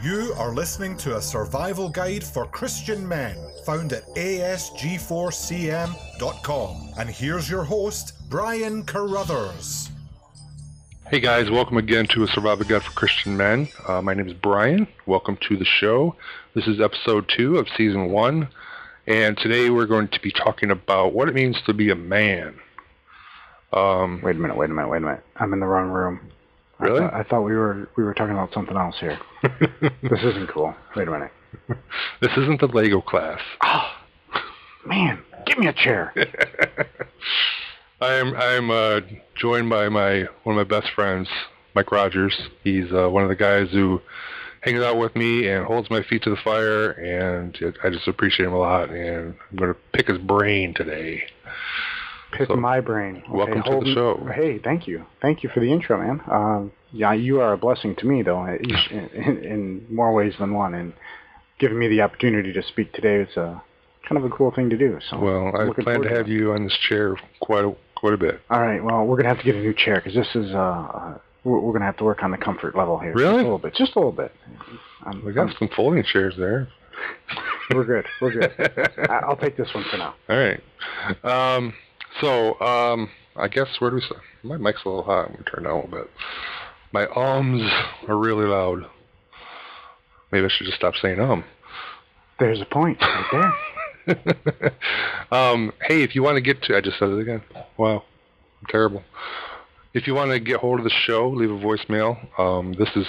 You are listening to a survival guide for Christian men found at asg4cm.com. And here's your host, Brian Caruthers. Hey guys, welcome again to a survival guide for Christian men. Uh, my name is Brian. Welcome to the show. This is episode two of season one. And today we're going to be talking about what it means to be a man. Um, Wait a minute, wait a minute, wait a minute. I'm in the wrong room. Really? I, thought- I thought we were we were talking about something else here. this isn't cool. Wait a minute. this isn't the Lego class. Oh, man, give me a chair. I'm I'm uh, joined by my one of my best friends, Mike Rodgers. He's uh, one of the guys who hangs out with me and holds my feet to the fire, and I just appreciate him a lot. And I'm going to pick his brain today. Pick So, my brain. Okay, welcome to the me- show. Hey, thank you, thank you for the intro, man. Um, yeah, you are a blessing to me, though, in, in, in more ways than one. And giving me the opportunity to speak today is a kind of a cool thing to do. So, Well, I plan to have it. you on this chair quite a quite a bit. All right. Well, we're gonna have to get a new chair because this is uh, uh we're, gonna have to work on the comfort level here. Really? Just a little bit. Just a little bit. Um, We got some folding chairs there. we're good. We're good. I'll take this one for now. All right. Um, so um, I guess where do we start? My mic's a little hot. I'm gonna turn it down a little bit. My ums are really loud. Maybe I should just stop saying um. There's a point right there. um, hey, if you want to get to, I just said it again. Wow, I'm terrible. If you want to get hold of the show, leave a voicemail. Um, this is,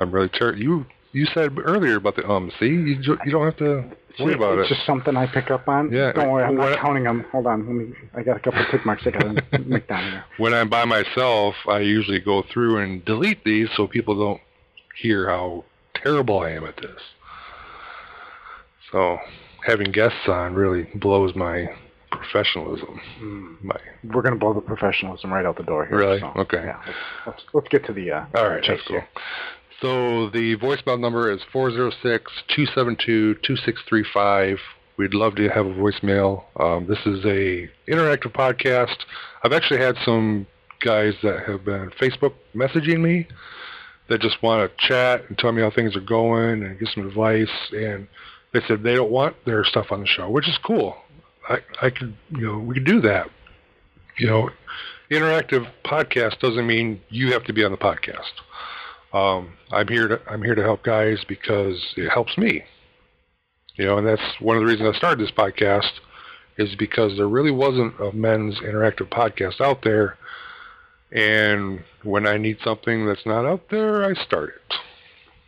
I'm really ter- You you said earlier about the um. See, you jo- you don't have to worry about it's it. just something I pick up on. Yeah, Don't worry, I'm what- not counting them. Hold on. Let me. I got a couple of tick marks I gotta make down here. when I'm by myself, I usually go through and delete these so people don't hear how terrible I am at this. So having guests on really blows my professionalism. Mm, My we're gonna blow the professionalism right out the door here. Really? so, Okay. Yeah. Let's, let's, let's get to the. Uh, all right, chase that's cool. here. So the voicemail number is 406-272-2635. We'd love to have a voicemail. Um, this is a interactive podcast. I've actually had some guys that have been Facebook messaging me that just want to chat and tell me how things are going and get some advice. And they said they don't want their stuff on the show, which is cool. I, I could, you know, we could do that. You know, interactive podcast doesn't mean you have to be on the podcast. Um, I'm here to I'm here to help guys because it helps me. You know, and that's one of the reasons I started this podcast is because there really wasn't a men's interactive podcast out there. And when I need something that's not out there, I start it.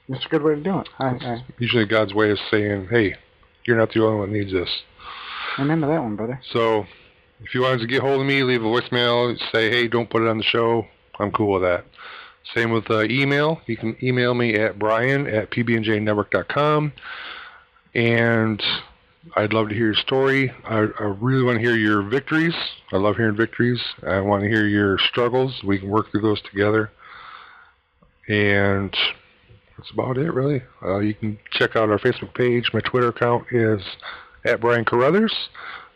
That's a good way to do it. I, I Usually God's way of saying, hey, you're not the only one that needs this. remember that one, brother. So if you wanted to get hold of me, leave a voicemail, say, hey, don't put it on the show. I'm cool with that. Same with uh, email. You can email me at brian at pbnjnetwork.com. And I'd love to hear your story. I, I really want to hear your victories. I love hearing victories. I want to hear your struggles. We can work through those together. And that's about it, really. Uh, you can check out our Facebook page. My Twitter account is at Brian Caruthers.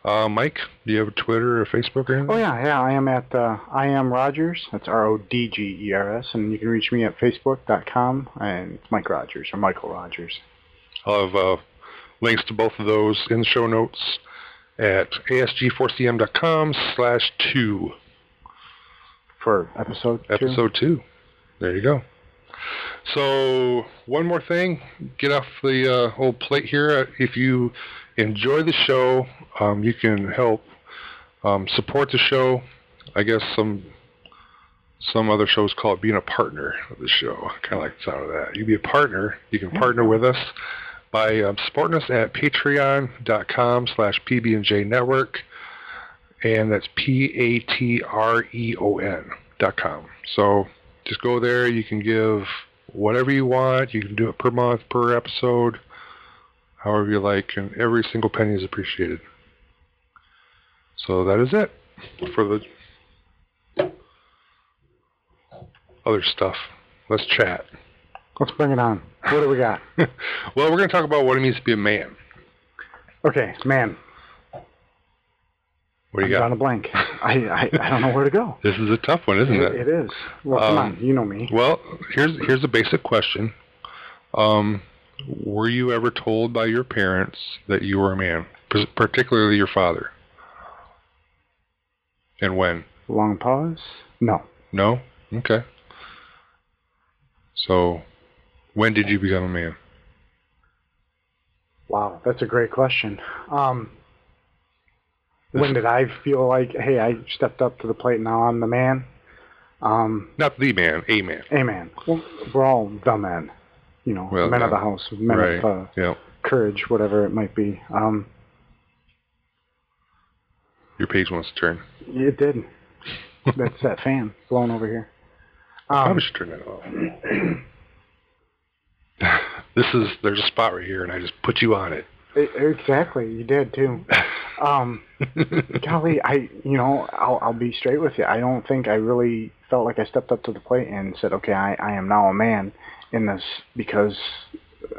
Uh, Mike, do you have a Twitter or Facebook or anything? Oh yeah, yeah. I am at uh, I am Rodgers. That's R O D G E R S, and you can reach me at Facebook.com and it's Mike Rodgers or Michael Rodgers. I'll have uh, links to both of those in the show notes at asg4cm.com slash two. for episode two. Episode two. There you go. So one more thing, get off the uh, old plate here. If you enjoy the show, um, you can help um, support the show. I guess some some other shows call it being a partner of the show. I kind of like the sound of that. You be a partner. You can partner with us by um, supporting us at patreon.com slash pbnj network and that's p-a-t-r-e-o-n dot com so just go there you can give whatever you want you can do it per month per episode however you like and every single penny is appreciated so that is it for the other stuff let's chat Let's bring it on. What do we got? well we're going to talk about what it means to be a man Okay, man. what do you I'm got a blank. I, I I don't know where to go. this is a tough one isn't it, it is. Well, come Um, on. You know me. Well, here's here's a basic question. Um, were you ever told by your parents that you were a man, particularly your father? And when? Long pause? No. No? Okay. So, when did you become a man? Wow, that's a great question. Um, when did I feel like, hey, I stepped up to the plate, now I'm the man? Um, Not the man, a man. a man. Well, we're all the men. You know, Well, men of the house, men right. of uh, yeah. courage, whatever it might be. Um, Your page wants to turn. it did. That's that fan blowing over here. I Um, probably should turn that off. this is there's a spot right here, and I just put you on it. e- exactly, you did too. Um, golly, I, you know, I'll, I'll be straight with you. I don't think I really felt like I stepped up to the plate and said, okay, I, I am now a man in this because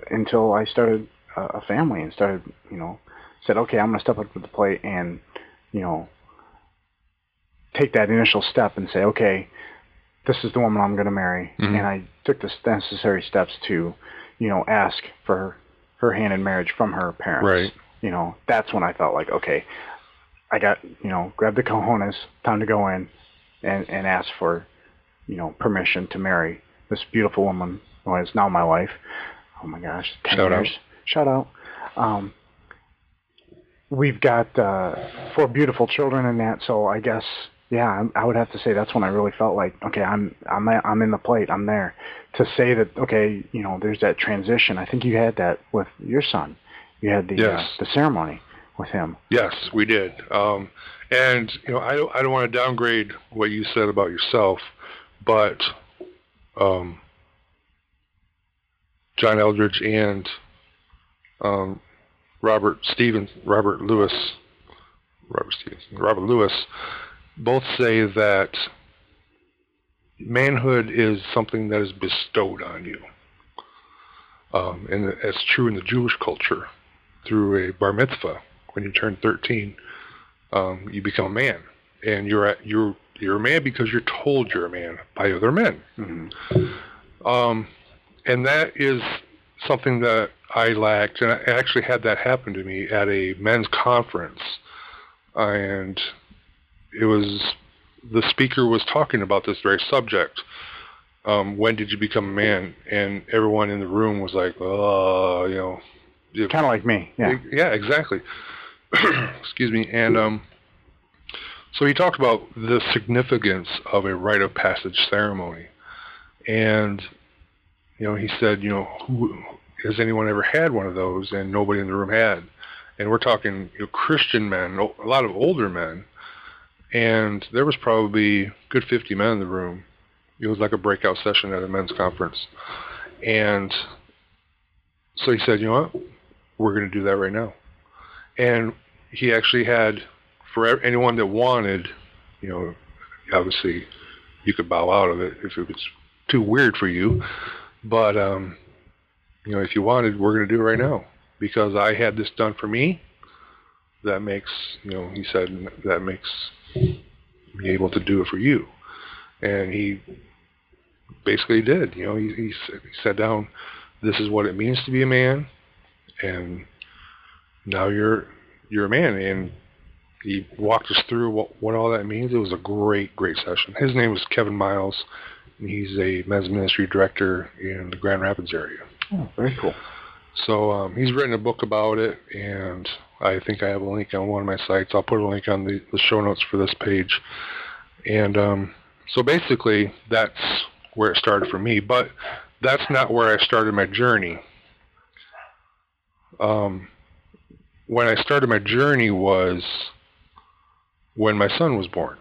until I started a, a family and started, you know, said, okay, I'm going to step up to the plate and, you know, take that initial step and say, okay, this is the woman I'm going to marry. Mhm. And I took the necessary steps to, you know, ask for her, her hand in marriage from her parents right. you know, that's when I felt like, okay, I got, you know, grab the cojones, time to go in and, and ask for, you know, permission to marry this beautiful woman who is now my wife. Oh my gosh, 10 Shout out. years. Shout out. Um, we've got uh, four beautiful children in that, so I guess, yeah, I would have to say that's when I really felt like, okay, I'm I'm I'm in the plate, I'm there. To say that, okay, you know, there's that transition. I think you had that with your son. You had the Yes. uh, the ceremony with him. Yes, we did. Um, and you know, I don't I don't want to downgrade what you said about yourself, but um, John Eldredge and um, Robert Stevens, Robert Lewis, Robert Stevens, Robert Lewis, both say that manhood is something that is bestowed on you, um, and that's true in the Jewish culture through a bar mitzvah. When you turn 13, um, you become a man, and you're at, you're you're a man because you're told you're a man by other men. hmm Um, and that is something that I lacked, and I actually had that happen to me at a men's conference, and it was the speaker was talking about this very subject. Um, when did you become a man? And everyone in the room was like, "Oh, you know, Kind of like me. Yeah. yeah, exactly. Excuse me. And um, so he talked about the significance of a rite of passage ceremony, and you know, he said, you know, who has anyone ever had one of those? And nobody in the room had. And we're talking you know, Christian men, a lot of older men, and there was probably good 50 men in the room. It was like a breakout session at a men's conference, and so he said, you know what? we're going to do that right now. And he actually had, for anyone that wanted, you know, obviously you could bow out of it if it was too weird for you. But, um, you know, if you wanted, we're going to do it right now. Because I had this done for me, that makes, you know, he said, that makes me able to do it for you. And he basically did. You know, he, he, he sat down, this is what it means to be a man and now you're you're a man and he walked us through what, what all that means. It was a great, great session. His name was Kevin Miles. He's a men's ministry director in the Grand Rapids area. Oh, very cool. So um, he's written a book about it, and I think I have a link on one of my sites. I'll put a link on the, the show notes for this page. And um, so basically, that's where it started for me. But that's not where I started my journey. Um, when I started my journey was when my son was born.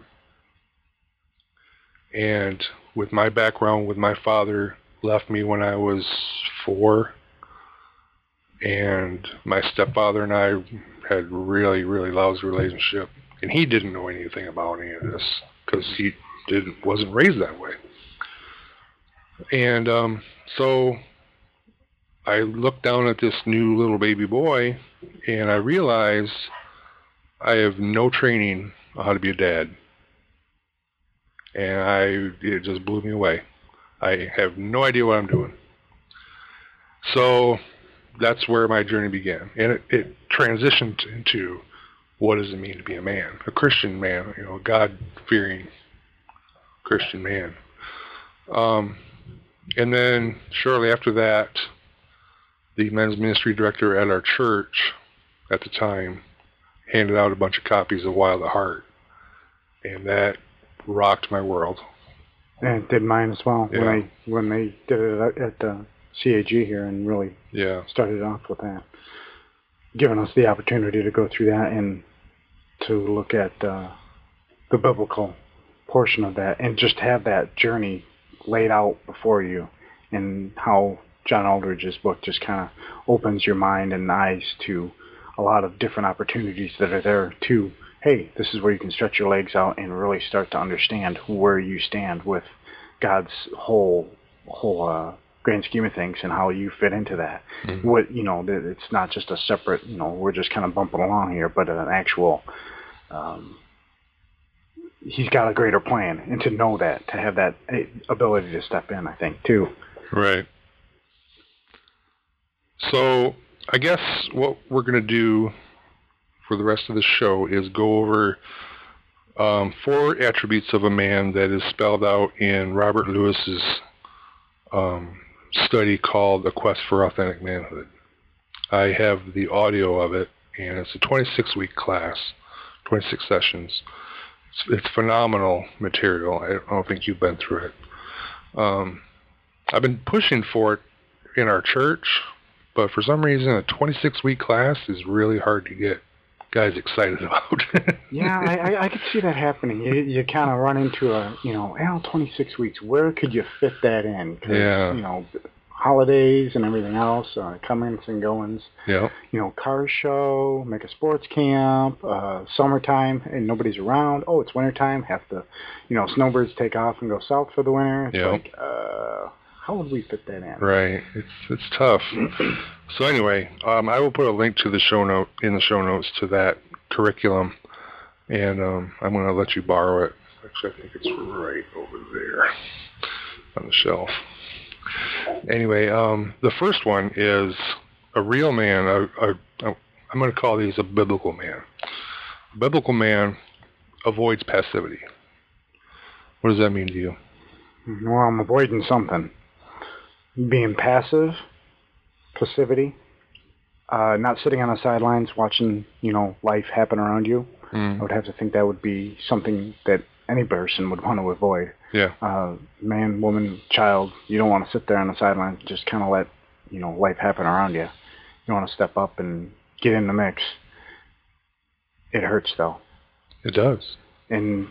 And with my background, with my father left me when I was four, and my stepfather and I had really, really lousy relationship, and he didn't know anything about any of this because he didn't wasn't raised that way. And um, so I looked down at this new little baby boy, and I realized I have no training on how to be a dad, and I it just blew me away. I have no idea what I'm doing. So that's where my journey began, and it, it transitioned into what does it mean to be a man, a Christian man, you know, a God-fearing Christian man. Um, and then shortly after that, the men's ministry director at our church at the time handed out a bunch of copies of Wild at Heart, and that rocked my world. And it did mine as well Yeah. when I when they did it at, the CAG here and really Yeah, started off with that, giving us the opportunity to go through that and to look at uh, the biblical portion of that and just have that journey laid out before you and how John Eldredge's book just kind of opens your mind and eyes to a lot of different opportunities that are there to hey this is where you can stretch your legs out and really start to understand where you stand with God's whole whole uh, grand scheme of things and how you fit into that Mhm. what you know it's not just a separate you know we're just kind of bumping along here but an actual um, he's got a greater plan and to know that to have that eh, ability to step in i think too right. So I guess what we're going to do for the rest of the show is go over um, four attributes of a man that is spelled out in Robert Lewis's um, study called A Quest for Authentic Manhood. I have the audio of it, and it's a 26-week class, 26 sessions. It's, it's phenomenal material. I don't think you've been through it. Um, I've been pushing for it in our church, but for some reason, a 26-week class is really hard to get guys excited about. yeah I, I i could see that happening you, you kind of run into a you know well 26 weeks where could you fit that in 'Cause, Yeah. you know holidays and everything else uh, comings and goings yeah, you know, car show, make a sports camp, uh, summertime, and nobody's around. Oh, it's wintertime. Have to, you know, snowbirds take off and go south for the winter. It's Yeah. like, uh, how would we fit that in? right. It's it's tough. so anyway, um, I will put a link to the show note in the show notes to that curriculum, and um, I'm going to let you borrow it. Actually, I think it's right over there on the shelf. Anyway, um, the first one is a real man. A, a, a, I'm going to call these a biblical man. A biblical man avoids passivity. What does that mean to you? Well, I'm avoiding something. Being passive, passivity, uh, not sitting on the sidelines watching, you know, life happen around you. I would have to think that would be something that any person would want to avoid. Yeah. uh, man, woman, child, you don't want to sit there on the sidelines just kind of let, you know, life happen around you. You want to step up and get in the mix. It hurts though. It does. And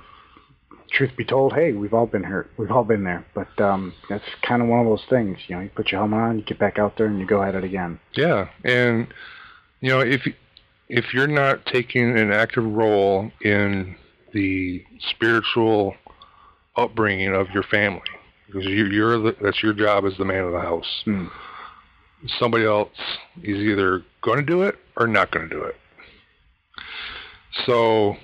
truth be told, hey, we've all been hurt. We've all been there. But um, that's kind of one of those things. You know, you put your helmet on, you get back out there, and you go at it again. Yeah, and you know if if you're not taking an active role in the spiritual upbringing of your family, because you, you're the, that's your job as the man of the house. Hmm. Somebody else is either going to do it or not going to do it. So,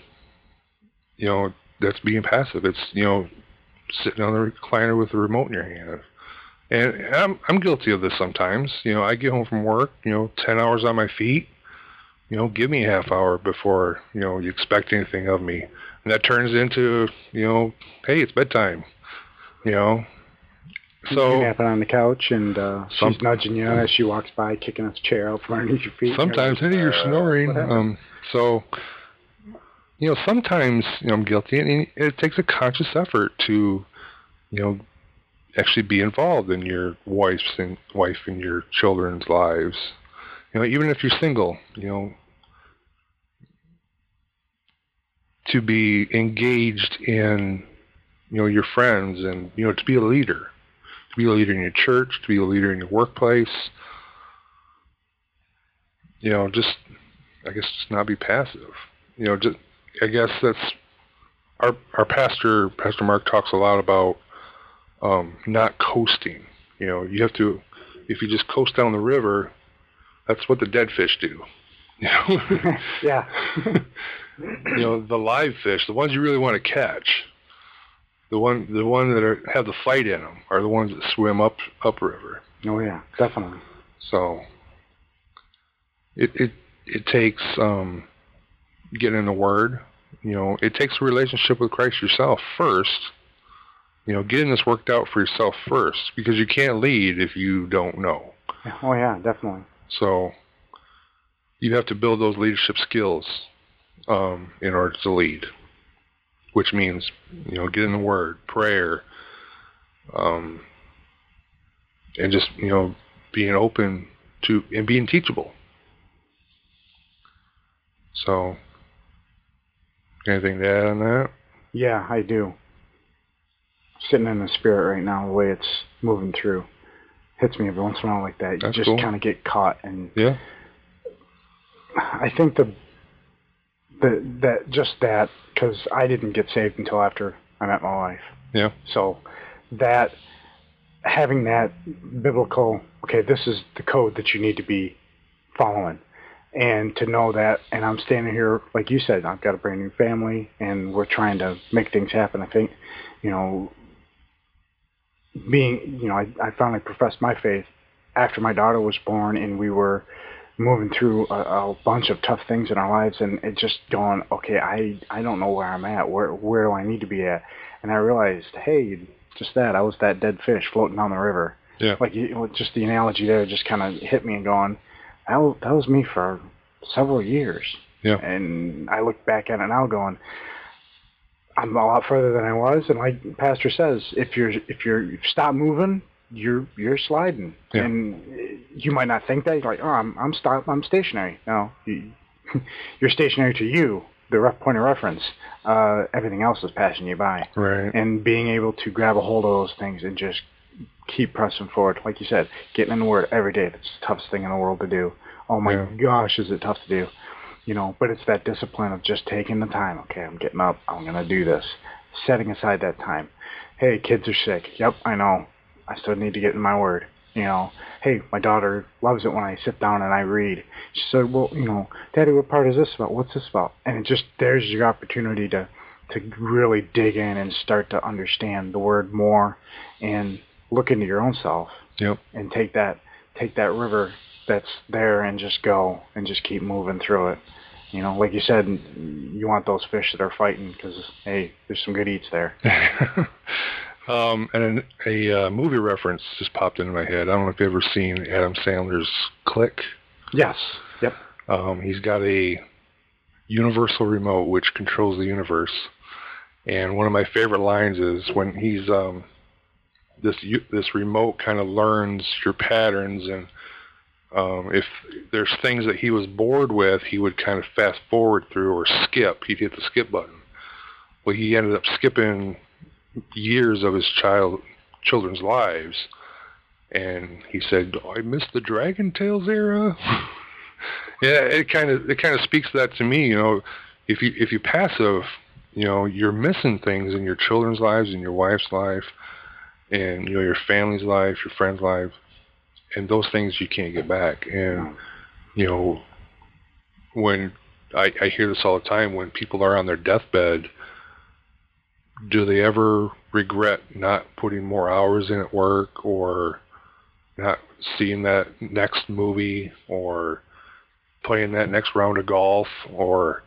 you know, that's being passive. It's you know, sitting on the recliner with the remote in your hand. And I'm I'm guilty of this sometimes. You know, I get home from work, you know, ten hours on my feet. You know, give me a half hour before, you know, you expect anything of me. And that turns into, you know, hey, it's bedtime. You know. So napping on the couch, and uh, Some- she's nudging you as she walks by, kicking a chair out from underneath your feet. sometimes hey, you're Uh, snoring. Um so you know, sometimes you know, I'm guilty and it takes a conscious effort to, you know, actually be involved in your wife's and wife and your children's lives. You know, even if you're single, you know, to be engaged in, you know, your friends and you know, to be a leader, to be a leader in your church, to be a leader in your workplace. You know, just I guess just not be passive. You know, just I guess that's our our pastor Pastor Mark talks a lot about um, not coasting. You know, you have to if you just coast down the river, that's what the dead fish do. You know, yeah. you know the live fish, the ones you really want to catch, the one the one that are, have the fight in them, are the ones that swim up upriver. oh yeah, definitely. So it it it takes um, getting in the Word. You know, it takes a relationship with Christ yourself first. You know, getting this worked out for yourself first, because you can't lead if you don't know. Oh yeah, definitely. So you have to build those leadership skills um, in order to lead, which means you know getting the Word, prayer, um, and just you know being open to and being teachable. So, anything to add on that? Yeah, I do. Sitting in the spirit right now, the way it's moving through, hits me every once in a while like that. You That's just cool. kind of get caught, and Yeah. I think the the that just that because I didn't get saved until after I met my wife. Yeah. So that having that biblical, okay, this is the code that you need to be following. And to know that, and I'm standing here, like you said, I've got a brand new family, and we're trying to make things happen. I think, you know, being, you know, I, I finally professed my faith after my daughter was born, and we were moving through a, a bunch of tough things in our lives, and it just going, okay, I I don't know where I'm at. Where where do I need to be at? And I realized, hey, just that I was that dead fish floating down the river. Yeah. Like you, just the analogy there just kind of hit me and going, that was, that was me for several years. Yeah. And I look back at it now going, I'm a lot further than I was, and like Pastor says, if you're if you're you stop moving, you're you're sliding, Yeah. and you might not think that. You're like, oh, I'm I'm stop, I'm stationary. No, you, you're stationary to you, the rough point of reference. Uh, everything else is passing you by, Right. and being able to grab a hold of those things and just keep pressing forward. Like you said, getting in the Word every day. That's the toughest thing in the world to do. Oh my Yeah. gosh, is it tough to do? You know, but it's that discipline of just taking the time. Okay, I'm getting up. I'm gonna do this. Setting aside that time. Hey, kids are sick. Yep, I know. I still need to get in my Word. You know, hey, my daughter loves it when I sit down and I read. She said, well, you know, Daddy, what part is this about? What's this about? And it just there's your opportunity to to really dig in and start to understand the Word more and look into your own self Yep. and take that take that river that's there and just go and just keep moving through it. You know, like you said, you want those fish that are fighting because hey, there's some good eats there. um, and an, a uh, movie reference just popped into my head. I don't know if you've ever seen Adam Sandler's Click. Yes. Yep. Um, he's got a universal remote which controls the universe. And one of my favorite lines is when he's um, this this remote kind of learns your patterns and um, if there's things that he was bored with, he would kind of fast forward through or skip. He'd hit the skip button. Well, he ended up skipping years of his child children's lives, and he said, "I missed the Dragon Tales era." yeah, it kind of it kind of speaks to that to me. You know, if you if you passive, you know, you're missing things in your children's lives, in your wife's life, and you know your family's life, your friend's life, and those things you can't get back. And you know, when I, I hear this all the time, when people are on their deathbed, do they ever regret not putting more hours in at work or not seeing that next movie or playing that next round of golf or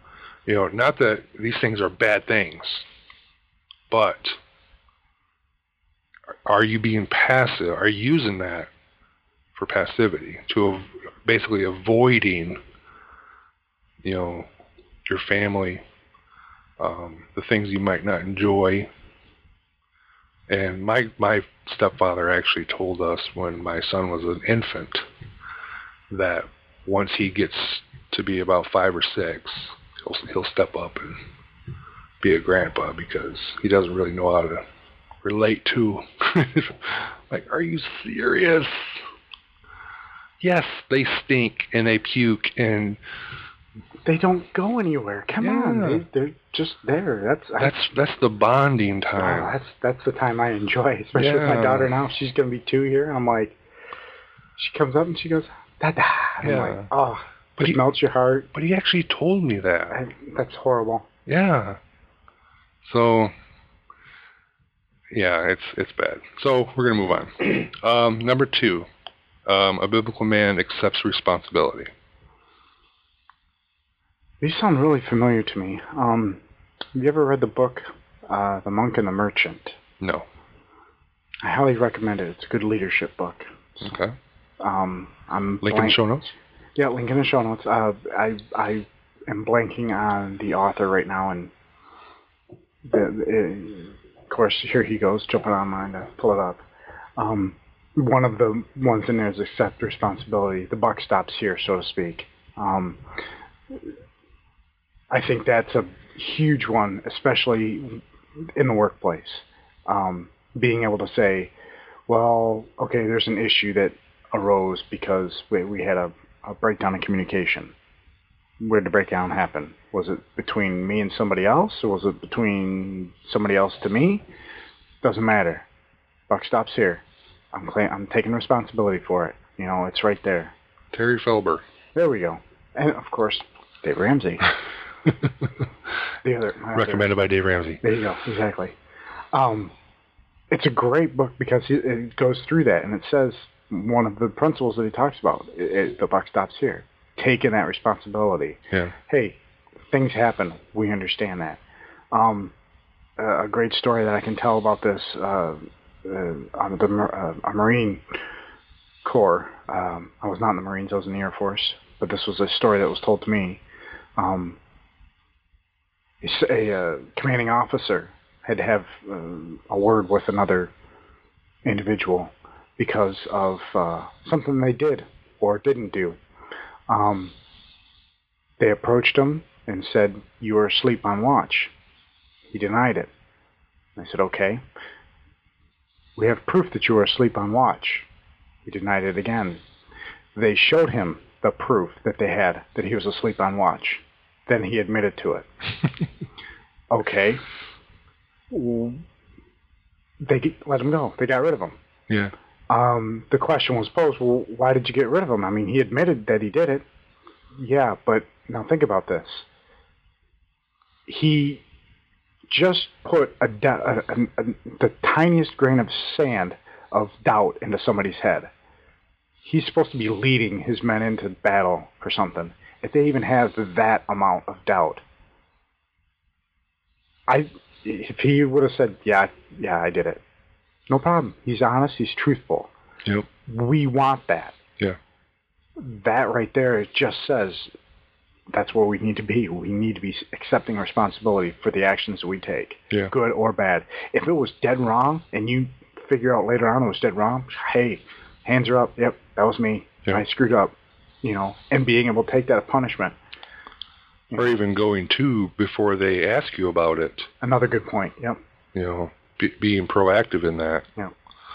you know not that these things are bad things but are you being passive are you using that for passivity to basically avoiding you know your family um, the things you might not enjoy? And my my stepfather actually told us when my son was an infant that once he gets to be about five or six, he'll he'll step up and be a grandpa because he doesn't really know how to relate to. like, are you serious? Yes, they stink and they puke and They don't go anywhere. Come on, Yeah. they, they're just there. That's I- that's that's the bonding Oh, time. that's that's the time I enjoy, especially with my daughter now. She's gonna be two here. I'm like, she comes up and she goes, "Dada." I'm Yeah. like, oh, But it he- melts your heart. But he actually told me that. I, that's horrible. Yeah. So yeah, it's it's bad. So we're gonna move on. Um, number two, Um, a biblical man accepts responsibility. These sound really familiar to me. Um, have you ever read the book, uh, The Monk and the Merchant? No. I highly recommend it. It's a good leadership book. Okay. Um, I'm Link in the show notes. Yeah, link in the show notes. Uh, I I am blanking on the author right now, and the, course here he goes jumping online to pull it up. Um, one of the ones in there is accept responsibility. The buck stops here, so to speak. Um, I think that's a huge one, especially in the workplace. Um, being able to say, well, okay, there's an issue that arose because we, we had a, a breakdown in communication. Where did the breakdown happen? Was it between me and somebody else, or was it between somebody else to me? Doesn't matter. Buck stops here. I'm claim- I'm taking responsibility for it. You know, it's right there. Terry Felber. There we go. And of course, Dave Ramsey. The other my other- Recommended by Dave Ramsey. There you go. Exactly. Um, it's a great book because it, it goes through that and it says one of the principles that he talks about. It, it, the buck stops here. Taking that responsibility. Yeah. Hey, things happen. We understand that. Um, a great story that I can tell about this uh, uh, on the uh, a Marine Corps. Um, I was not in the Marines. I was in the Air Force. But this was a story that was told to me. Um, a uh, commanding officer had to have uh, a word with another individual because of uh, something they did or didn't do. Um, they approached him and said, "You are asleep on watch." He denied it. I said, "Okay." We have proof that you were asleep on watch. He denied it again. They showed him the proof that they had that he was asleep on watch. Then he admitted to it. okay. They let him go. They got rid of him. Yeah. Um, the question was posed, well, why did you get rid of him? I mean, he admitted that he did it. Yeah, but now think about this. He just put a, a, a, the tiniest grain of sand of doubt into somebody's head. He's supposed to be leading his men into battle for something. If they even have that amount of doubt, I, if he would have said, "Yeah, yeah, I did it," no problem. He's honest. He's truthful. Yep. We want that. Yeah. That right there, it just says that's where we need to be. We need to be accepting responsibility for the actions that we take, Yeah. good or bad. If it was dead wrong and you figure out later on it was dead wrong, hey, hands are up. Yep, that was me. I screwed up. You know, and being able to take that punishment. Or even going to before they ask you about it. Another good point. Yep. You know, be, being proactive in that. Yeah.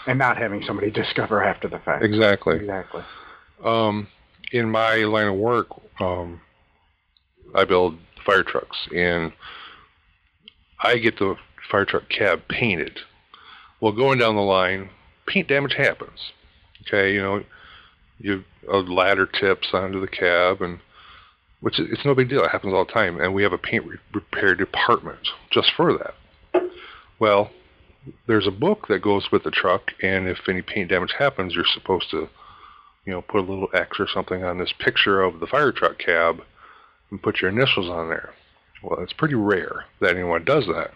And not having somebody discover after the fact. Exactly. Exactly. Um, in my line of work, um, I build fire trucks, and I get the fire truck cab painted. Well, going down the line, paint damage happens. Okay, you know, you a ladder tips onto the cab, and which it's no big deal. It happens all the time, and we have a paint re- repair department just for that. Well, there's a book that goes with the truck, and if any paint damage happens, you're supposed to you know, put a little X or something on this picture of the fire truck cab and put your initials on there. Well, it's pretty rare that anyone does that.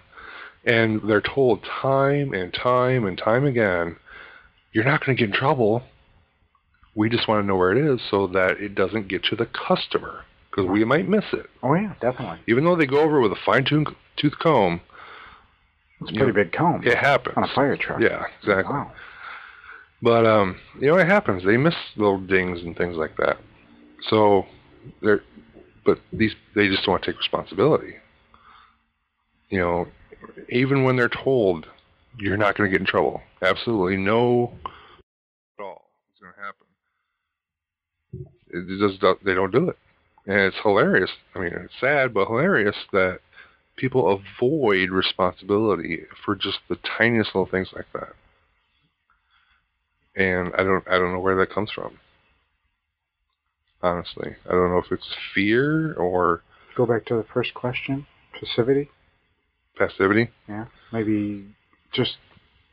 And they're told time and time and time again, you're not going to get in trouble. We just want to know where it is so that it doesn't get to the customer because we might miss it. Oh yeah, definitely. Even though they go over with a fine tooth comb, It's a pretty know, big comb it happens. on a fire truck. Yeah, exactly. Wow. But um, you know, it happens. They miss little dings and things like that. So they're, but these they just don't want to take responsibility. You know, even when they're told you're not going to get in trouble, absolutely no at all is going to happen. It just they don't do it, and it's hilarious. I mean, it's sad but hilarious that people avoid responsibility for just the tiniest little things like that and I don't I don't know where that comes from. Honestly, I don't know if it's fear or Go back to the first question. Passivity. passivity. Yeah. Maybe just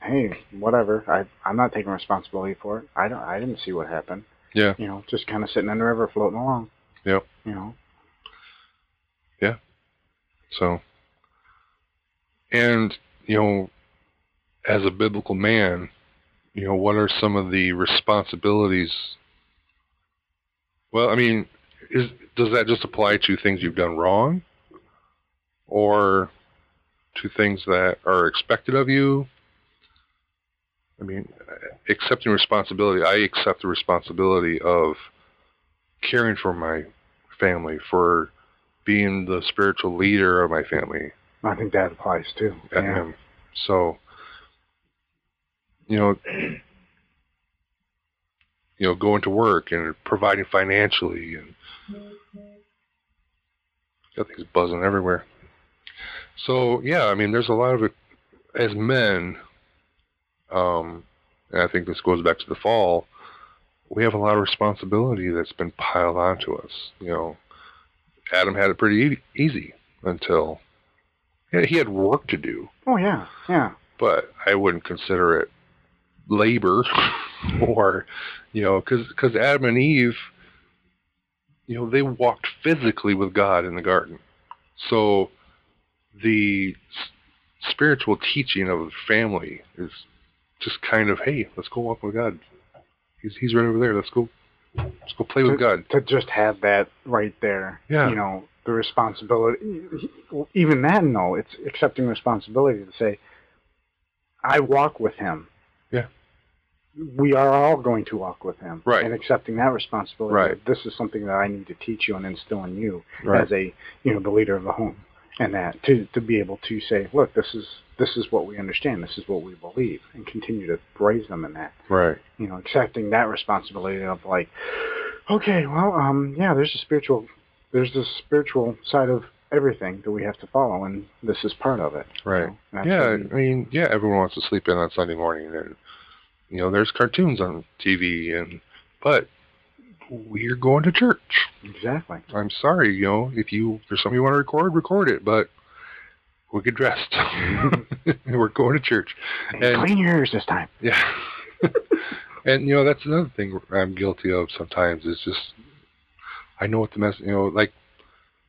hey, whatever. I I'm not taking responsibility for it. I don't. I didn't see what happened. Yeah. You know, just kind of sitting in the river, floating along. Yep. You know. Yeah. So, and you know, as a biblical man, you know, what are some of the responsibilities? Well, I mean, is does that just apply to things you've done wrong, or to things that are expected of you? I mean, accepting responsibility. I accept the responsibility of caring for my family, for being the spiritual leader of my family. I think that applies too. Yeah. him. So, you know, you know, going to work and providing financially and got things buzzing everywhere. So yeah, I mean, there's a lot of it as men. Um, and I think this goes back to the fall. We have a lot of responsibility that's been piled onto us. You know, Adam had it pretty e- easy until yeah, he had work to do Oh yeah. Yeah. but I wouldn't consider it labor or, you know, because Adam and Eve, you know, they walked physically with God in the garden. So the spiritual teaching of the family is just kind of, hey, let's go walk with God. He's he's right over there. Let's go, let's go play with God. To just have that right there. Yeah. You know, the responsibility. Even that, no, it's accepting responsibility to say, I walk with him. We are all going to walk with him. Right. And accepting that responsibility. Right. This is something that I need to teach you and instill in you Right. as a, you know, the leader of the home. And that to to be able to say, look, this is this is what we understand, this is what we believe, and continue to raise them in that Right. you know, accepting that responsibility of like, okay, well, um, yeah, there's a spiritual, there's the spiritual side of everything that we have to follow, and this is part of it. you Right. know, Yeah, I mean, yeah, everyone wants to sleep in on Sunday morning, and you know, there's cartoons on TV, and but we're going to church. exactly. I'm sorry, you know, if you there's something you want to record, record it, but we get dressed. we're going to church, And And- clean your ears this time. yeah. and you know, that's another thing I'm guilty of sometimes is just I know what the mess. You know, like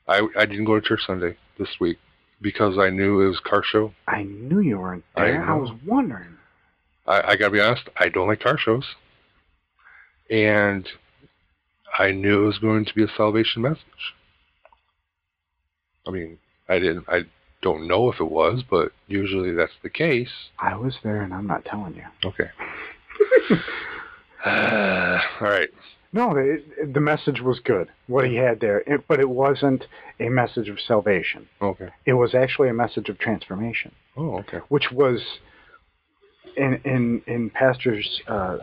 I I didn't go to church Sunday this week because I knew it was car show. I knew you weren't I there. I, know. was wondering. I, I gotta be honest, I don't like car shows. And I knew it was going to be a salvation message. I mean, I didn't I don't know if it was, but usually that's the case. I was there, and I'm not telling you. Okay. all right. No, the, the message was good. What he had there, it, but it wasn't a message of salvation. Okay. It was actually a message of transformation. Oh, okay. which was in in in Pastor's uh,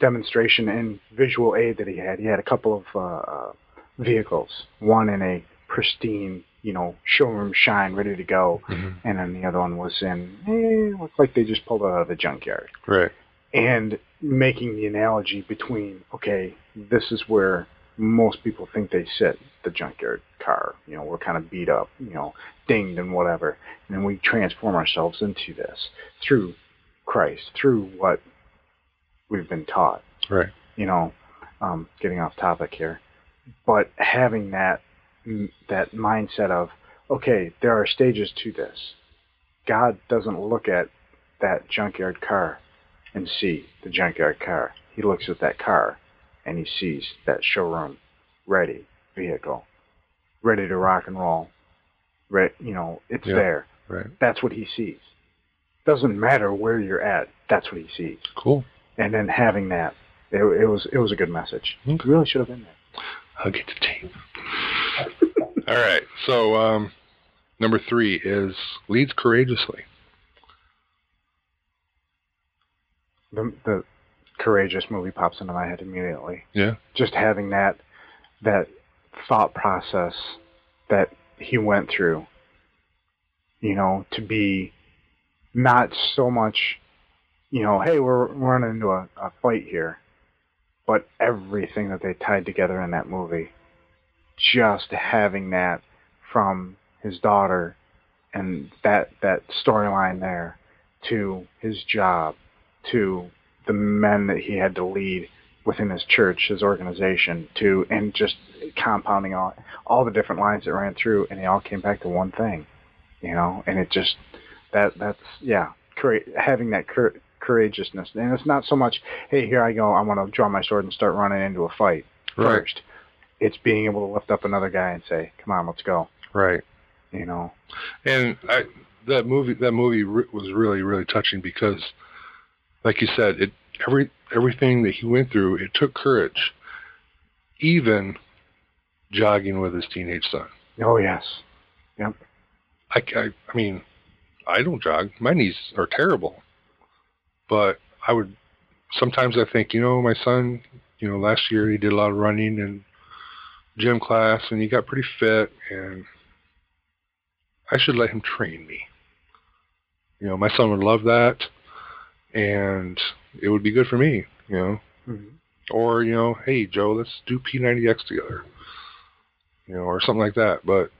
demonstration and visual aid that he had. He had a couple of uh, uh, vehicles, one in a pristine, you know, showroom shine, ready to go, hmm and then the other one was in eh, looked like they just pulled it out of the junkyard. Right. And making the analogy between okay, this is where most people think they sit the junkyard car. You know, we're kind of beat up, you know, dinged and whatever. And we transform ourselves into this through Christ, through what we've been taught. Right. You know, um, getting off topic here, but having that mm, that mindset of okay, there are stages to this. God doesn't look at that junkyard car and see the junkyard car. He looks at that car and he sees that showroom ready vehicle, ready to rock and roll. Re- you know, it's Yeah. there. Right. That's what he sees. Doesn't matter where you're at. That's what he sees. Cool. And then having that, it, it was it was a good message. Okay. It really should have been there. I'll get the tape. All right. So um, number three is leads courageously. The the courageous movie pops into my head immediately. Yeah. just having that that thought process that he went through you know to be not so much you know hey we're we're running into a, a fight here but everything that they tied together in that movie just having that from his daughter and that that storyline there to his job, to the men that he had to lead within his church, his organization, to and just compounding all all the different lines that ran through, and they all came back to one thing, you know. And it just that that's yeah, coura- having that cour- courageousness, and it's not so much, hey, here I go, I'm gonna draw my sword and start running into a fight Right. first. It's being able to lift up another guy and say, come on, let's go, Right. you know. And I that movie that movie was really really touching because, like you said, it every everything that he went through it took courage, even jogging with his teenage son. Oh yes, I, I, I mean, I don't jog. My knees are terrible. But I would, sometimes I think, you know, my son, you know, last year he did a lot of running and gym class and he got pretty fit and I should let him train me. You know, my son would love that and it would be good for me, you know. Mhm. Or, you know, hey Joe, let's do P90X together. You know, or something like that. But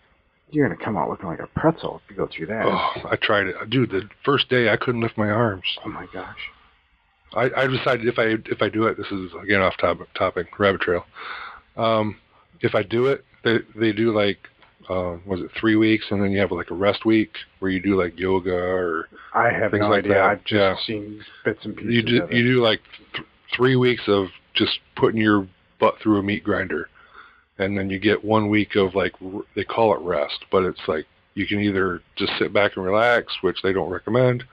you're gonna come out looking like a pretzel if you go through that. Oh, I tried it. Dude, the first day I couldn't lift my arms. Oh my gosh. I, I decided if I if I do it, this is again off topic, topic rabbit trail. Um, if I do it, they they do like uh, was it three weeks, and then you have like a rest week where you do like yoga or I have Things no like idea. that, I've just yeah. seen bits and pieces you do you do like th- three weeks of just putting your butt through a meat grinder, and then you get one week of like r- they call it rest, but it's like you can either just sit back and relax, which they don't recommend,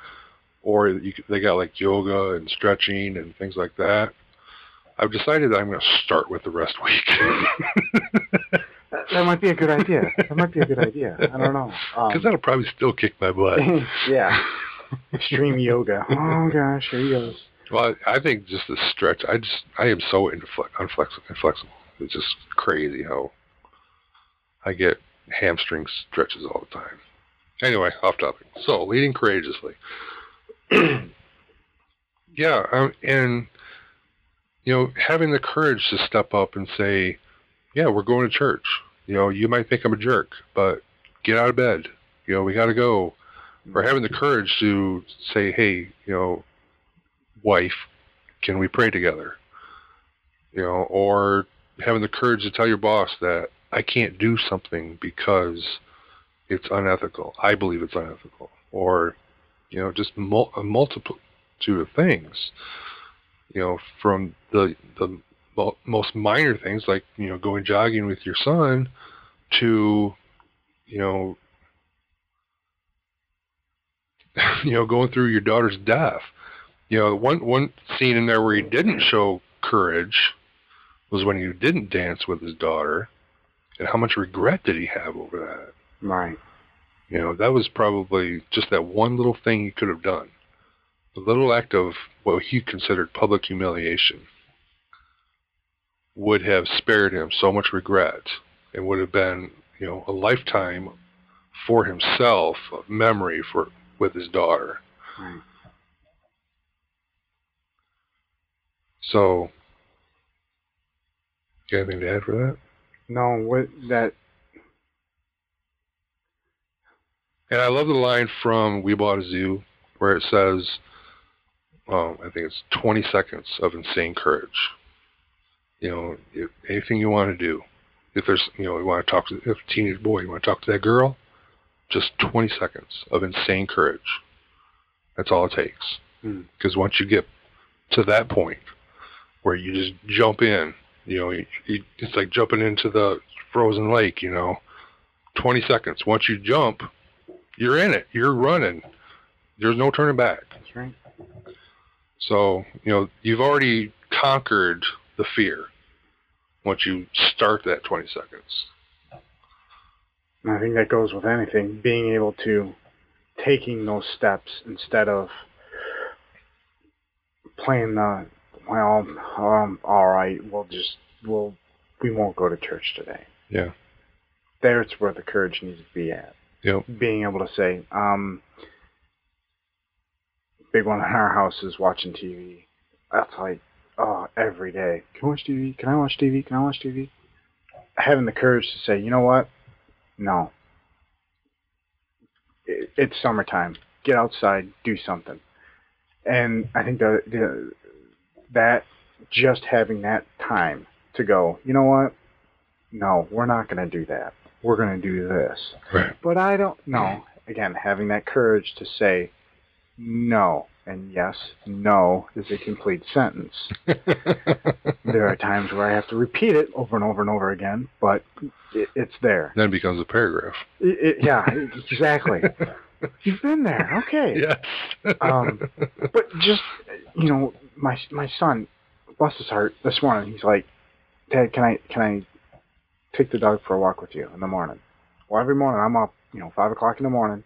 or you, they got like yoga and stretching and things like that. I've decided that I'm going to start with the rest week that, that might be a good idea. That might be a good idea. I don't know. because Um, that'll probably still kick my butt. yeah. Extreme yoga. Oh gosh, here he goes. Well, I I think just the stretch. I just I am so infle- unflexible. Inflexible. It's just crazy how I get hamstring stretches all the time. Anyway, off topic. So leading courageously. yeah, um, and you know, having the courage to step up and say, "Yeah, we're going to church." You know, you might think I'm a jerk, but get out of bed. You know, we got to go. Or mm. having the courage to say, "Hey, you know, wife, can we pray together?" You know, or having the courage to tell your boss that I can't do something because it's unethical. I believe it's unethical. Or, you know, just mul- a multitude of things. You know, from the the mo- most minor things like you know going jogging with your son to, you know, you know going through your daughter's death. You know, one one scene in there where he didn't show courage was when he didn't dance with his daughter, and how much regret did he have over that? Right. You know, that was probably just that one little thing he could have done. A little act of what he considered public humiliation would have spared him so much regret and would have been, you know, a lifetime for himself of memory for with his daughter. Right. So, you got anything to add for that? No, what that And I love the line from We Bought a Zoo where it says, um, I think it's 20 seconds of insane courage. You know, if, anything you want to do. If there's, you know, you want to talk to, if a teenage boy, you want to talk to that girl, just 20 seconds of insane courage. That's all it takes. Hmm. Because once you get to that point where you just jump in, you know, you, you, it's like jumping into the frozen lake, you know, 20 seconds. Once you jump, you're in it. You're running. There's no turning back. that's right. So, you know, you've already conquered the fear once you start that 20 seconds. I think that goes with anything, being able to taking those steps instead of playing the well, um, all right, we'll just we'll we won't go to church today. Yeah. There's where the courage needs to be at. Yep. Being able to say, um, big one in our house is watching TV. That's like, oh, every day. Can I watch TV? Can I watch TV? Can I watch TV? Having the courage to say, you know what? No. It, it's summertime. get outside, do something. And I think that the, that just having that time to go, you know what? No, we're not going to do that. We're going to do this. Right. But I don't know. Again, having that courage to say no and yes, no is a complete sentence. there are times where I have to repeat it over and over and over again, but it, it's there. then it becomes a paragraph. It, it, yeah, exactly. You've been there, okay. Yes. Um, But just you know, my my son, bless his heart, this morning he's like, Dad, can I can I take the dog for a walk with you in the morning? Well, every morning I'm up, you know, five o'clock in the morning.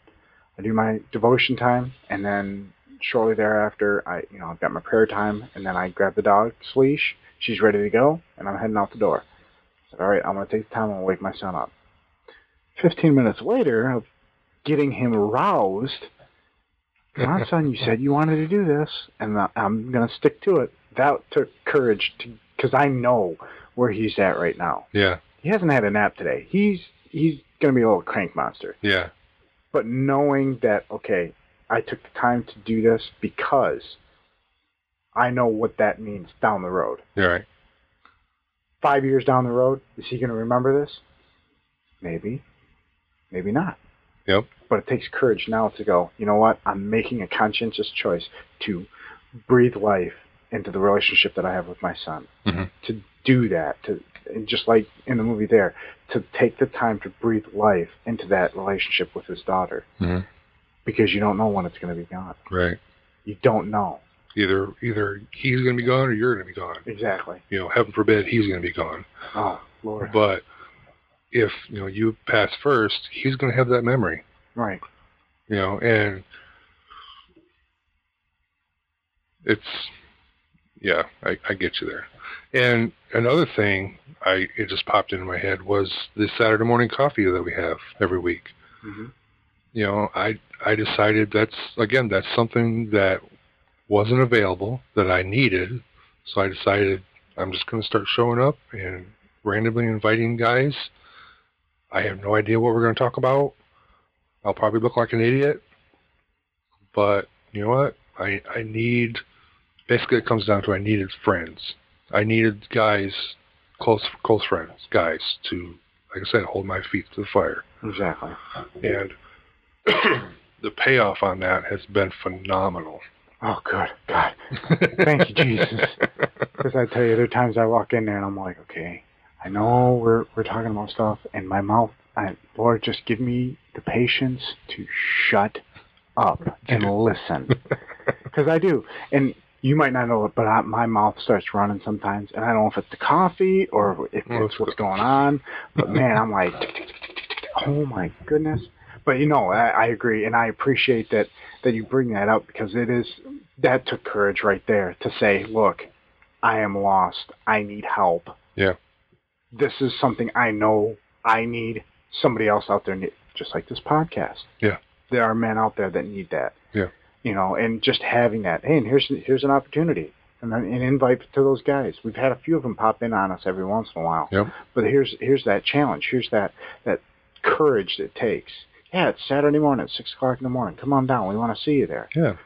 I do my devotion time, and then shortly thereafter, I you know I've got my prayer time, and then I grab the dog's leash. She's ready to go, and I'm heading out the door. I said, all right, I'm gonna take the time and wake my son up. Fifteen minutes later, of getting him roused. On, son, you said you wanted to do this, and I'm going to stick to it. That took courage to, because I know where he's at right now. Yeah. He hasn't had a nap today. He's he's going to be a little crank monster. Yeah. But knowing that, okay, I took the time to do this because I know what that means down the road. You're right. Five years down the road, is he going to remember this? Maybe. Maybe not. Yep. But it takes courage now to go, you know what? I'm making a conscientious choice to breathe life into the relationship that I have with my son. Mhm. To do that, to and just like in the movie there, to take the time to breathe life into that relationship with his daughter. hmm Because you don't know when it's going to be gone. Right. You don't know. Either either he's going to be gone or you're going to be gone. Exactly. You know, heaven forbid he's going to be gone. Oh, Lord. But if you know you pass first, he's going to have that memory. Right. You know, and it's yeah, I, I get you there. And another thing, I it just popped into my head was the Saturday morning coffee that we have every week. hmm You know, I I decided that's again that's something that wasn't available that I needed, so I decided I'm just going to start showing up and randomly inviting guys. I have no idea what we're going to talk about. I'll probably look like an idiot, but you know what? I I need. Basically, it comes down to I needed friends. I needed guys, close close friends, guys to, like I said, hold my feet to the fire. Exactly. And the payoff on that has been phenomenal. Oh, good. God. Thank you, Jesus. Because I tell you, there are times I walk in there and I'm like, okay, I know we're we're talking about stuff, and my mouth, I, Lord, just give me the patience to shut up and listen. Because I do, and you might not know it, but I, my mouth starts running sometimes, and I don't know if it's the coffee or if it's what's going on. But man, I'm like, oh my goodness. But you know, I, I agree, and I appreciate that that you bring that up because it is that took courage right there to say, look, I am lost. I need help. Yeah. This is something I know I need. Somebody else out there need, just like this podcast. Yeah. There are men out there that need that. Yeah. You know, and just having that. Hey, and here's here's an opportunity. And then an invite to those guys. We've had a few of them pop in on us every once in a while. Yep. But here's here's that challenge. Here's that that courage that it takes. Yeah, it's Saturday morning at six o'clock in the morning. Come on down. We want to see you there. Yeah.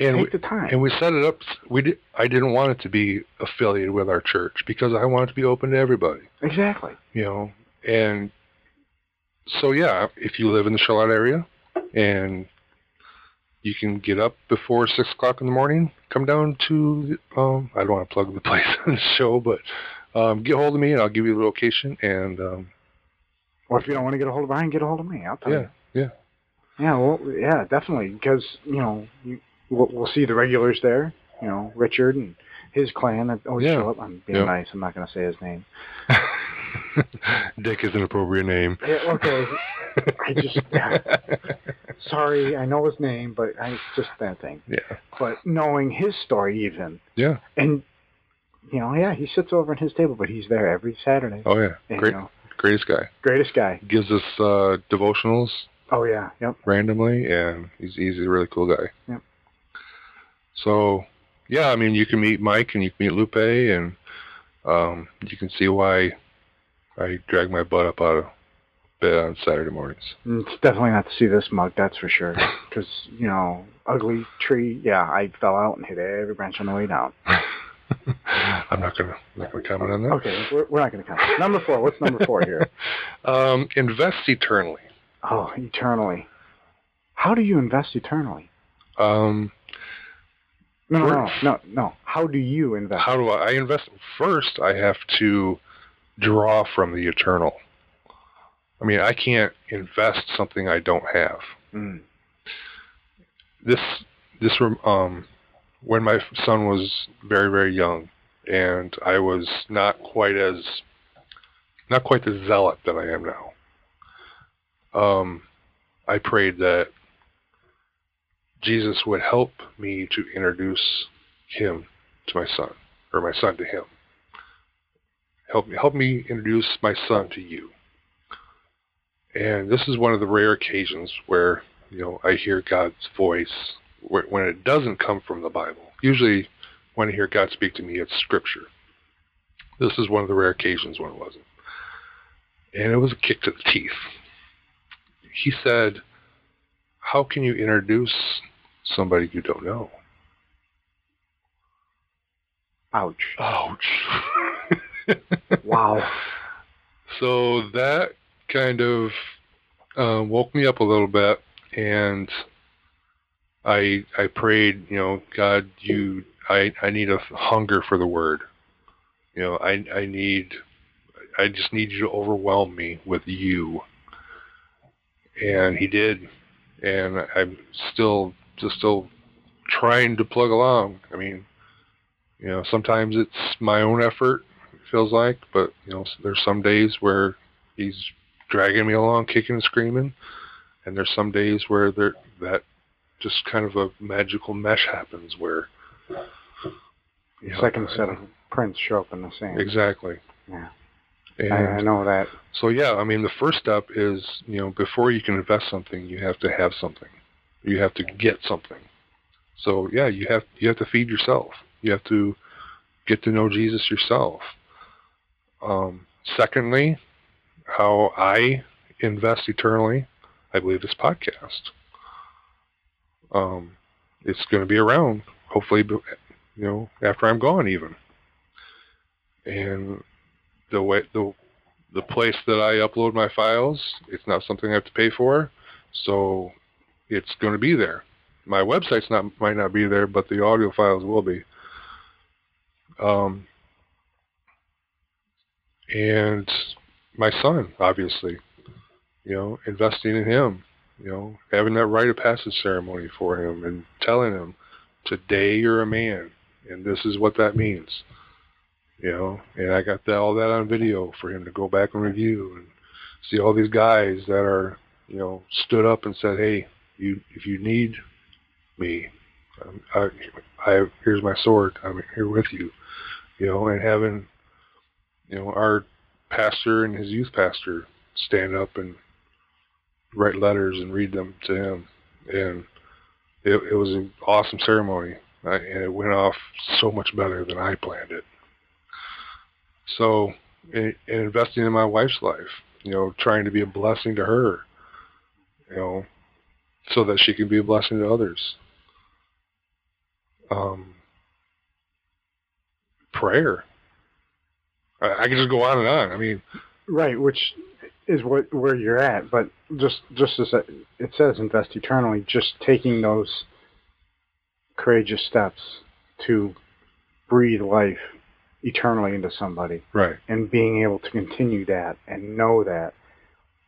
And we, Take the time. and we set it up. We did. I didn't want it to be affiliated with our church because I want it to be open to everybody. exactly. You know, and so yeah, if you live in the Charlotte area and you can get up before six o'clock in the morning, come down to. Um, I don't want to plug the place on the show, but um, get hold of me and I'll give you the location. And um, Or if you don't want to get a hold of Brian, get a hold of me. I'll tell yeah, you. yeah, Yeah, well, yeah, definitely, because you know you, we'll, we'll see the regulars there. You know, Richard and his clan that always Yeah. show up. I'm being Yeah. nice. I'm not going to say his name. Dick is an appropriate name. Yeah, okay. I just sorry, I know his name, but I it's just that thing. yeah, But knowing his story, even yeah. and you know, yeah, he sits over at his table, but he's there every Saturday. Oh yeah, And, great, You know, greatest guy. greatest guy. Gives us uh, devotionals Oh yeah, yep. randomly, and he's he's a really cool guy. Yep. So, yeah, I mean, you can meet Mike and you can meet Lupe, and um, you can see why I drag my butt up out of bed on Saturday mornings. It's definitely not to see this mug, that's for sure. Because you know, ugly tree. Yeah, I fell out and hit every branch on the way down. I'm not gonna not gonna comment on that. Okay, we're, we're not going to comment. Number four. What's number four here? Um, invest eternally. Oh, eternally. How do you invest eternally? Um, No, no, no, no, no. How do you invest? how do I, I invest? First, I have to draw from the eternal. I mean, I can't invest something I don't have. Mm. This this um when my son was very very young and I was not quite as not quite the zealot that I am now. Um, I prayed that Jesus would help me to introduce him to my son, or my son to him. Help me, help me introduce my son to you. And this is one of the rare occasions where you know I hear God's voice when it doesn't come from the Bible. Usually, when I hear God speak to me, it's Scripture. This is one of the rare occasions when it wasn't, and it was a kick to the teeth. He said, "How can you introduce somebody you don't know?" Ouch. Ouch. Wow. So that kind of uh, woke me up a little bit, and I I prayed, you know, God, you, I I need a hunger for the Word. You know, I I need, I just need you to overwhelm me with you. And He did, and I'm still just still trying to plug along. I mean, you know, sometimes it's my own effort, it feels like, but you know, there's some days where he's dragging me along, kicking and screaming, and there's some days where there that just kind of a magical mesh happens where you know, Second set of prints show up in the sand. exactly. Yeah. And I, I know that. so yeah, I mean the first step is, you know, before you can invest something, you have to have something. You have to get something. So yeah, you have you have to feed yourself. You have to get to know Jesus yourself. Um, secondly, how I invest eternally, I believe this podcast. Um, it's going to be around, hopefully, you know, after I'm gone, even. And the way the the place that I upload my files, it's not something I have to pay for, so it's going to be there. My website's not might not be there, but the audio files will be. Um, and my son, obviously, you know, investing in him, you know, having that rite of passage ceremony for him and telling him, today you're a man, and this is what that means you know, and I got that, all that on video for him to go back and review and see all these guys that are, you know, stood up and said, "Hey, you, if you need me, um, I, I, here's my sword. I'm here with you," you know, and having, you know, our pastor and his youth pastor stand up and write letters and read them to him, and it, it was an awesome ceremony, I, and it went off so much better than I planned it. So, in, in investing in my wife's life, you know, trying to be a blessing to her, you know, so that she can be a blessing to others. Um, prayer. I, I can just go on and on. I mean, Right, which is what where you're at. But just just as it says, invest eternally. Just taking those courageous steps to breathe life eternally into somebody right, and being able to continue that and know that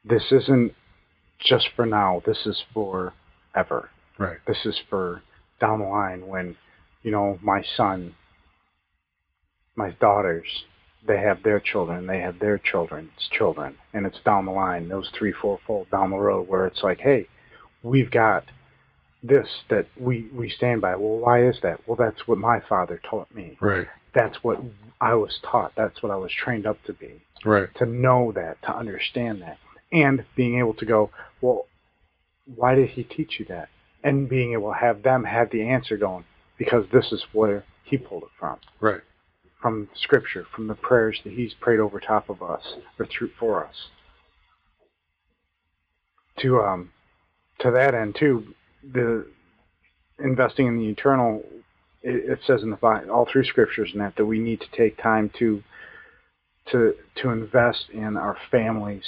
this isn't just for now. This is for ever. right, This is for down the line when, you know, my son, my daughters, they have their children, they have their children's children, and it's down the line, those three, four fold down the road where it's like, hey, we've got this that we, we stand by. Well, why is that? Well, that's what my father taught me. right, That's what I was taught. That's what I was trained up to be right, to know that, to understand that, and being able to go, well, why did he teach you that? And being able to have them have the answer going, because this is where he pulled it from, right. From Scripture, from the prayers that he's prayed over top of us or through for us. to um to that end too, the investing in the eternal. It, it says in the Bible, all through scriptures, and that that we need to take time to to to invest in our families,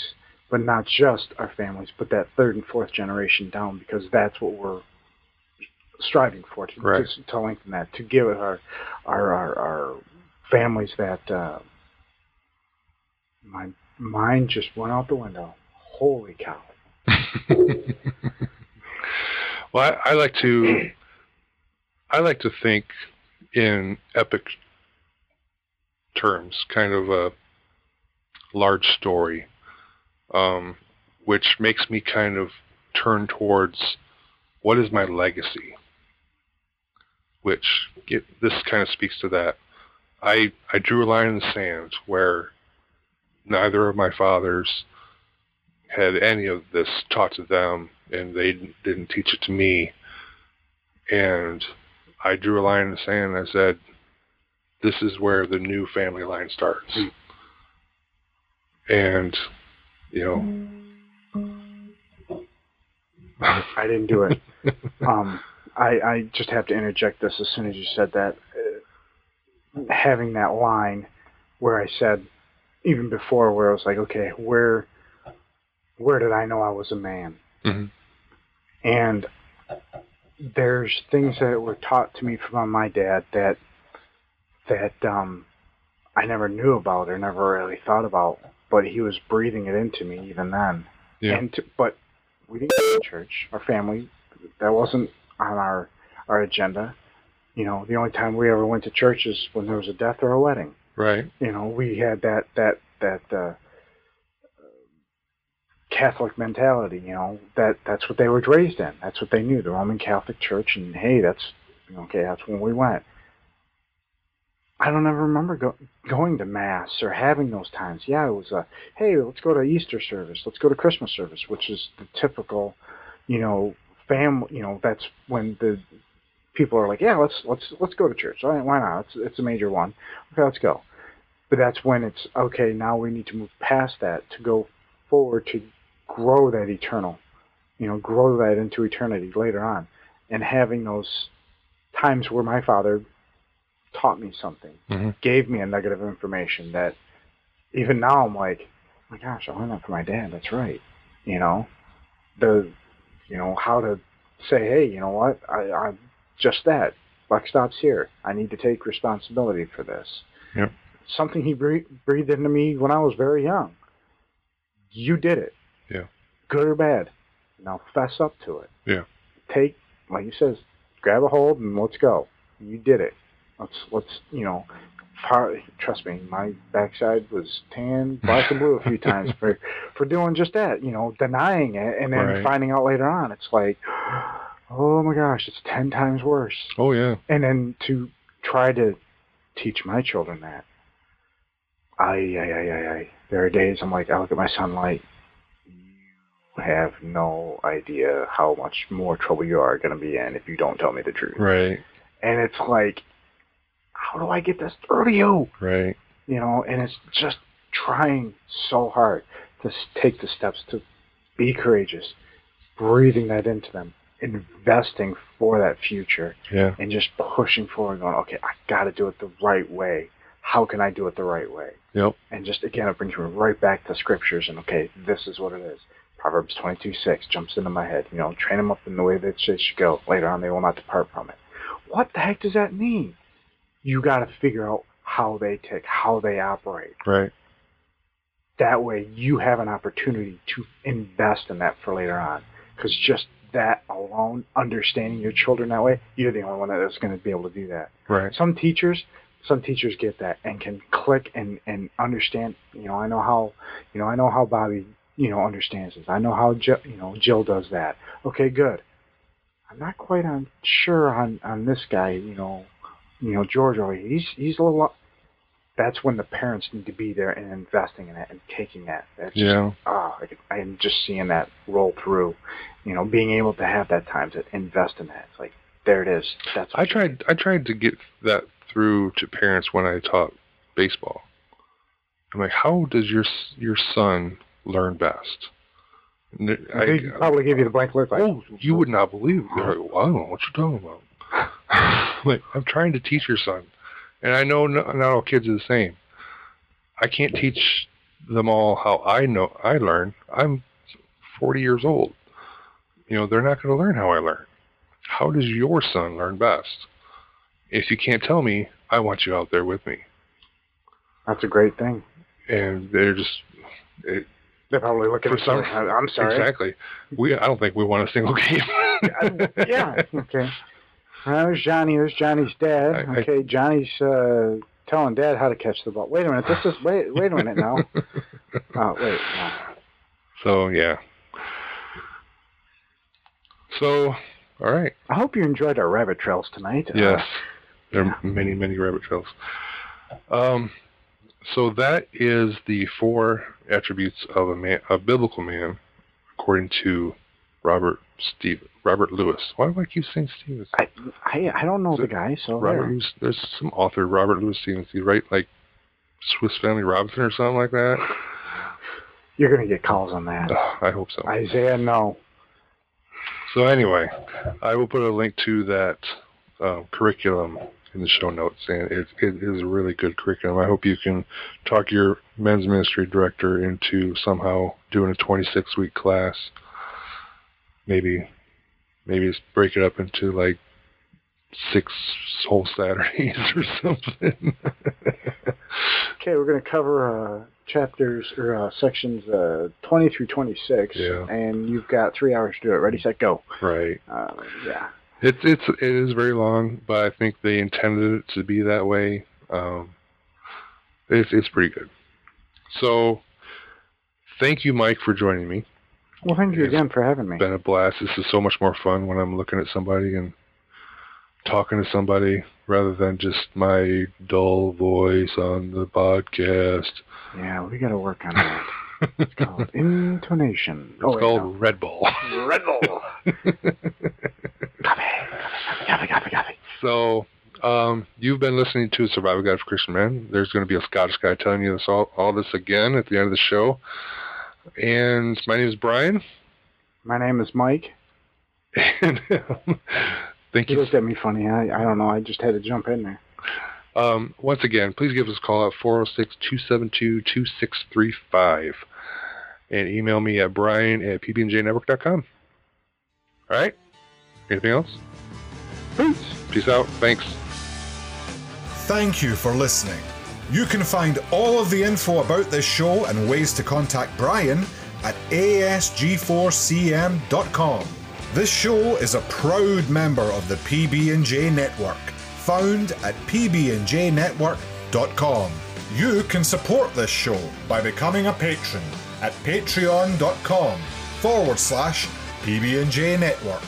but not just our families, but that third and fourth generation down, because that's what we're striving for to, Right. to, to lengthen that, to give our our our, our families that. Uh, my mind just went out the window. Holy cow! well, I, I like to I like to think in epic terms, kind of a large story, um, which makes me kind of turn towards what is my legacy. Which it, this kind of speaks to that. I I drew a line in the sand where neither of my fathers had any of this taught to them, and they didn't teach it to me. And I drew a line in the sand and I said, this is where the new family line starts. And, you know, I didn't do it. um, I, I just have to interject this as soon as you said that. Having that line where I said, even before, where I was like, okay, where, where did I know I was a man? Mhm. And there's things that were taught to me from my dad that that um, I never knew about or never really thought about, but he was breathing it into me even then. Yeah. And to, but we didn't go to church. Our family, that wasn't on our our agenda. You know, the only time we ever went to church is when there was a death or a wedding. right, You know, we had that that that uh, Catholic mentality. You know, that that's what they were raised in. That's what they knew. The Roman Catholic Church, and hey, that's okay. That's when we went. I don't ever remember go, going to mass or having those times. Yeah, it was a hey, let's go to Easter service, let's go to Christmas service, which is the typical, you know, family. You know, that's when the people are like, yeah, let's let's let's go to church. Why not? It's it's a major one. Okay, let's go. But that's when it's okay. Now we need to move past that to go forward to grow that eternal, you know, grow that into eternity later on, and having those times where my father taught me something, Mhm. gave me a nugget of information that even now I'm like, oh my gosh, I learned that from my dad. That's right. You know, the, you know, how to say, hey, you know what, I, I just that. Buck stops here. I need to take responsibility for this. Yep. Something he breathed, breathed into me when I was very young. You did it. Yeah. Good or bad. Now fess up to it. Yeah. Take, like he says, grab a hold and let's go. You did it. Let's let's you know, far, trust me, my backside was tan, black and blue a few times for for doing just that. You know, denying it and then Right. finding out later on. It's like, oh my gosh, it's ten times worse. oh yeah, And then to try to teach my children that. I, I, I, I, I. There are days I'm like, I look at my son like, you have no idea how much more trouble you are going to be in if you don't tell me the truth. right, And it's like, how do I get this through to you? right, You know, and it's just trying so hard to take the steps to be courageous, breathing that into them, investing for that future yeah, and just pushing forward, going, okay, I got to do it the right way. How can I do it the right way? yep, And just again, it brings me right back to scriptures and okay, this is what it is. Proverbs twenty-two six jumps into my head. You know, train them up in the way that they should go. Later on, they will not depart from it. What the heck does that mean? You got to figure out how they tick, how they operate. right, That way, you have an opportunity to invest in that for later on. Because just that alone, understanding your children that way, you're the only one that is going to be able to do that. right, Some teachers, some teachers get that and can click and and understand. You know, I know how, you know, I know how Bobby, you know, understands this. I know how Jill, you know, Jill does that. Okay, good. I'm not quite on sure on on this guy. You know, you know, George over here. He's he's a little. That's when the parents need to be there and investing in it and taking that. That's just, yeah, oh, I, I'm just seeing that roll through. You know, being able to have that time to invest in that. It's like there it is. That's I tried. I tried to get that through to parents when I taught baseball. I'm like, how does your your son learn best? They I, probably give you the blank look like, oh, you would not believe. Like, well, I don't know what you're talking about. like, I'm trying to teach your son, and I know not, not all kids are the same. I can't teach them all how I know I learn. I'm 40 years old. You know, they're not going to learn how I learn. How does your son learn best? If you can't tell me, I want you out there with me. that's a great thing. And they're just it, They're probably looking For some- I'm sorry. exactly. We I don't think we won a single game. Uh, yeah. Okay. There's Johnny. There's Johnny's dad. I- I- okay, Johnny's uh, telling dad how to catch the ball. Wait a minute. This is wait. Wait a minute now. Oh wait. No. So yeah. So all right. I hope you enjoyed our rabbit trails tonight. Uh, Yes. There are many, many rabbit trails. Um, so that is the four attributes of a man, a biblical man, according to Robert Steve Robert Lewis. Why do I keep saying Stevens? I, I I don't know the guy, so Robert there. Lewis. There's some author Robert Louis Stevens. He write like Swiss Family Robinson or something like that. you're gonna get calls on that. I hope so. Isaiah, no. So anyway, I will put a link to that um, curriculum in the show notes, and it, it is a really good curriculum. I hope you can talk your men's ministry director into somehow doing a 26 week class. Maybe, maybe just break it up into like six whole Saturdays or something. Okay, we're gonna cover uh, chapters or uh, sections uh, 20 through 26, Yeah. and you've got three hours to do it. Ready, set, go. right. Uh, yeah. It's it's it is very long, but I think they intended it to be that way. Um, it's it's pretty good. So, thank you, Mike, for joining me. Well, thank you Yes. again for having me. It's been a blast. This is so much more fun when I'm looking at somebody and talking to somebody rather than just my dull voice on the podcast. Yeah, we got to work on that. It's called intonation. It's oh, called Red Bull. Red Bull. copy, copy, copy, copy. So, um, you've been listening to Survival Guide for Christian Men. There's going to be a Scottish guy telling you this all, all this again at the end of the show. And my name is Brian. My name is Mike. And um, thank You you. looked at me funny. I, I don't know. I just had to jump in there. Um, once again, please give us a call at 406-272-2635 and email me at brian at pbnjnetwork.com. All right? Anything else? Peace. Peace out. Thanks. Thank you for listening. You can find all of the info about this show and ways to contact Brian at asg4cm.com. This show is a proud member of the PB&J network, found at pbnjnetwork.com. You can support this show by becoming a patron at patreon.com forward slash PB&J network.